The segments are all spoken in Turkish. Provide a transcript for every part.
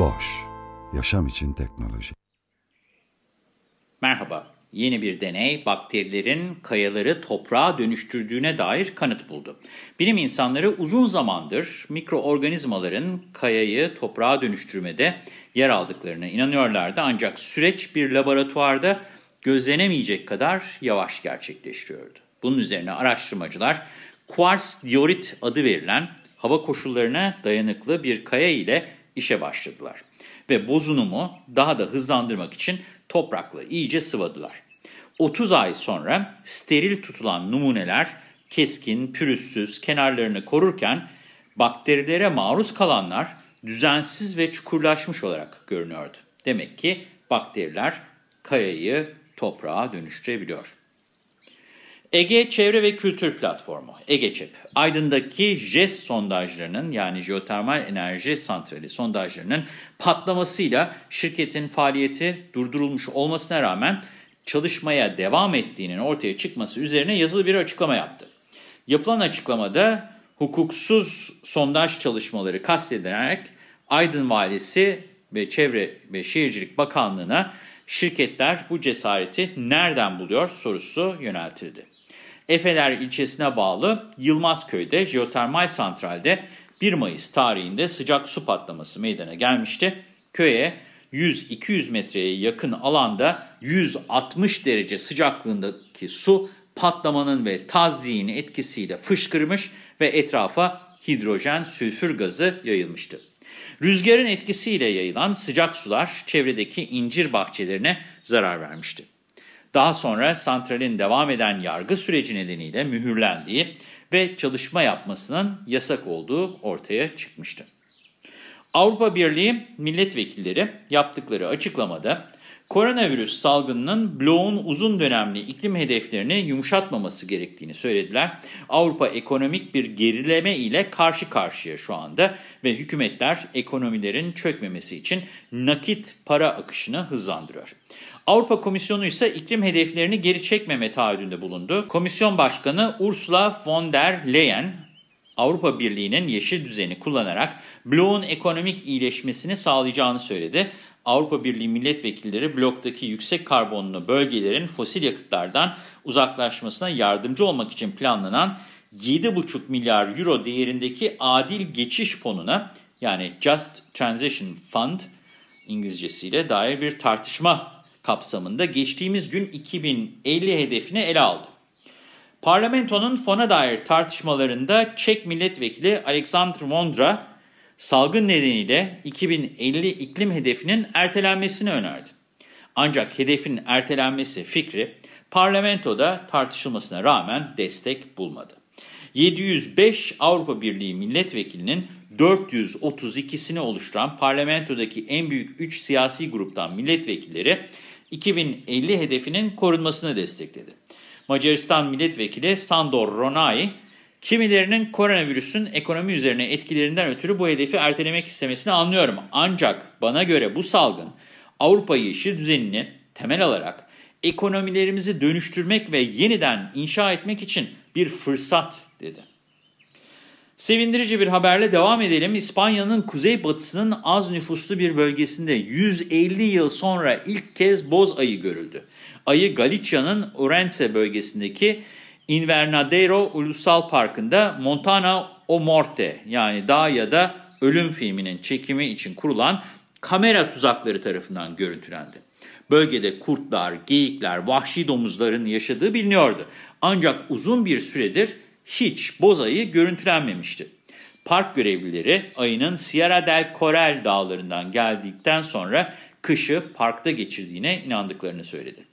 Boş, yaşam için teknoloji. Merhaba, yeni bir deney bakterilerin kayaları toprağa dönüştürdüğüne dair kanıt buldu. Bilim insanları uzun zamandır mikroorganizmaların kayayı toprağa dönüştürmede yer aldıklarına inanıyorlardı. Ancak süreç bir laboratuvarda gözlenemeyecek kadar yavaş gerçekleşiyordu. Bunun üzerine araştırmacılar kuars diorit adı verilen hava koşullarına dayanıklı bir kaya ile işe başladılar. Ve bozunumu daha da hızlandırmak için toprakla iyice sıvadılar. 30 ay sonra steril tutulan numuneler keskin, pürüzsüz kenarlarını korurken bakterilere maruz kalanlar düzensiz ve çukurlaşmış olarak görünüyordu. Demek ki bakteriler kayayı toprağa dönüştürebiliyor. Ege Çevre ve Kültür Platformu, EGEÇEP, Aydın'daki JES sondajlarının yani jeotermal enerji santrali sondajlarının patlamasıyla şirketin faaliyeti durdurulmuş olmasına rağmen çalışmaya devam ettiğinin ortaya çıkması üzerine yazılı bir açıklama yaptı. Yapılan açıklamada hukuksuz sondaj çalışmaları kastedilerek Aydın Valisi ve Çevre ve Şehircilik Bakanlığı'na şirketler bu cesareti nereden buluyor sorusu yöneltildi. Efeler ilçesine bağlı Yılmazköy'de jeotermal santralde 1 Mayıs tarihinde sıcak su patlaması meydana gelmişti. Köye 100-200 metreye yakın alanda 160 derece sıcaklığındaki su patlamanın ve tazyiğin etkisiyle fışkırmış ve etrafa hidrojen sülfür gazı yayılmıştı. Rüzgarın etkisiyle yayılan sıcak sular çevredeki incir bahçelerine zarar vermişti. Daha sonra santralin devam eden yargı süreci nedeniyle mühürlendiği ve çalışma yapmasının yasak olduğu ortaya çıkmıştı. Avrupa Birliği milletvekilleri yaptıkları açıklamada koronavirüs salgınının bloğun uzun dönemli iklim hedeflerini yumuşatmaması gerektiğini söylediler. Avrupa ekonomik bir gerileme ile karşı karşıya şu anda ve hükümetler ekonomilerin çökmemesi için nakit para akışını hızlandırıyor. Avrupa Komisyonu ise iklim hedeflerini geri çekmeme taahhüdünde bulundu. Komisyon Başkanı Ursula von der Leyen, Avrupa Birliği'nin yeşil düzeni kullanarak bloğun ekonomik iyileşmesini sağlayacağını söyledi. Avrupa Birliği milletvekilleri bloktaki yüksek karbonlu bölgelerin fosil yakıtlardan uzaklaşmasına yardımcı olmak için planlanan 7,5 milyar euro değerindeki adil geçiş fonuna yani Just Transition Fund İngilizcesiyle dair bir tartışma kapsamında geçtiğimiz gün 2050 hedefini ele aldı. Parlamentonun fona dair tartışmalarında Çek milletvekili Alexander Vondra, salgın nedeniyle 2050 iklim hedefinin ertelenmesini önerdi. Ancak hedefin ertelenmesi fikri parlamentoda tartışılmasına rağmen destek bulmadı. 705 Avrupa Birliği milletvekilinin 432'sini oluşturan parlamentodaki en büyük 3 siyasi gruptan milletvekilleri 2050 hedefinin korunmasını destekledi. Macaristan milletvekili Sandor Ronay, kimilerinin koronavirüsün ekonomi üzerine etkilerinden ötürü bu hedefi ertelemek istemesini anlıyorum. Ancak bana göre bu salgın Avrupa yeşil düzenini temel alarak ekonomilerimizi dönüştürmek ve yeniden inşa etmek için bir fırsat dedi. Sevindirici bir haberle devam edelim. İspanya'nın kuzeybatısının az nüfuslu bir bölgesinde 150 yıl sonra ilk kez boz ayı görüldü. Ayı Galicia'nın Orense bölgesindeki Invernadero Ulusal Parkı'nda Montana o Morte yani Dağ ya da Ölüm filminin çekimi için kurulan kamera tuzakları tarafından görüntülendi. Bölgede kurtlar, geyikler, vahşi domuzların yaşadığı biliniyordu. Ancak uzun bir süredir hiç boz ayı görüntülenmemişti. Park görevlileri ayının Sierra del Coral dağlarından geldikten sonra kışı parkta geçirdiğine inandıklarını söyledi.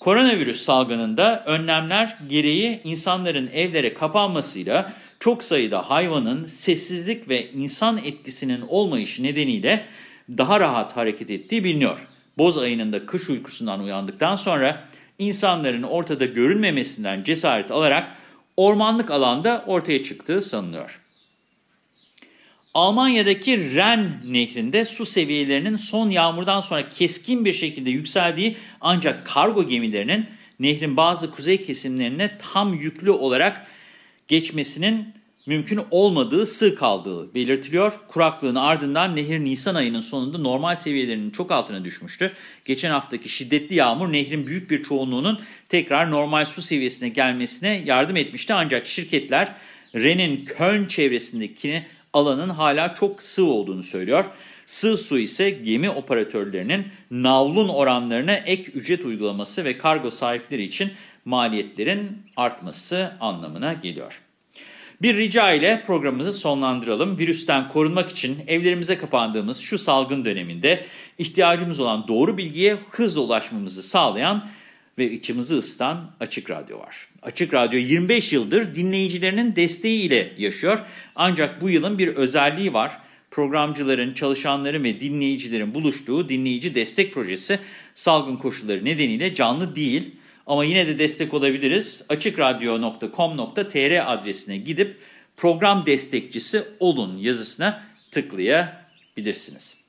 Koronavirüs salgınında önlemler gereği insanların evlere kapanmasıyla çok sayıda hayvanın sessizlik ve insan etkisinin olmayışı nedeniyle daha rahat hareket ettiği biliniyor. Boz ayının da kış uykusundan uyandıktan sonra insanların ortada görünmemesinden cesaret alarak ormanlık alanda ortaya çıktığı sanılıyor. Almanya'daki Ren nehrinde su seviyelerinin son yağmurdan sonra keskin bir şekilde yükseldiği ancak kargo gemilerinin nehrin bazı kuzey kesimlerine tam yüklü olarak geçmesinin mümkün olmadığı sığ kaldığı belirtiliyor. Kuraklığın ardından nehir Nisan ayının sonunda normal seviyelerinin çok altına düşmüştü. Geçen haftaki şiddetli yağmur nehrin büyük bir çoğunluğunun tekrar normal su seviyesine gelmesine yardım etmişti. Ancak şirketler Ren'in Köln çevresindeki alanın hala çok sığ olduğunu söylüyor. Sığ su ise gemi operatörlerinin navlun oranlarına ek ücret uygulaması ve kargo sahipleri için maliyetlerin artması anlamına geliyor. Bir rica ile programımızı sonlandıralım. Virüsten korunmak için evlerimize kapandığımız şu salgın döneminde ihtiyacımız olan doğru bilgiye hızla ulaşmamızı sağlayan ve içimizi ısıtan Açık Radyo var. Açık Radyo 25 yıldır dinleyicilerinin desteğiyle yaşıyor. Ancak bu yılın bir özelliği var. Programcıların, çalışanların ve dinleyicilerin buluştuğu dinleyici destek projesi salgın koşulları nedeniyle canlı değil. Ama yine de destek olabiliriz. Açıkradyo.com.tr adresine gidip program destekçisi olun yazısına tıklayabilirsiniz.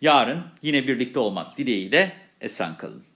Yarın yine birlikte olmak dileğiyle esen kalın.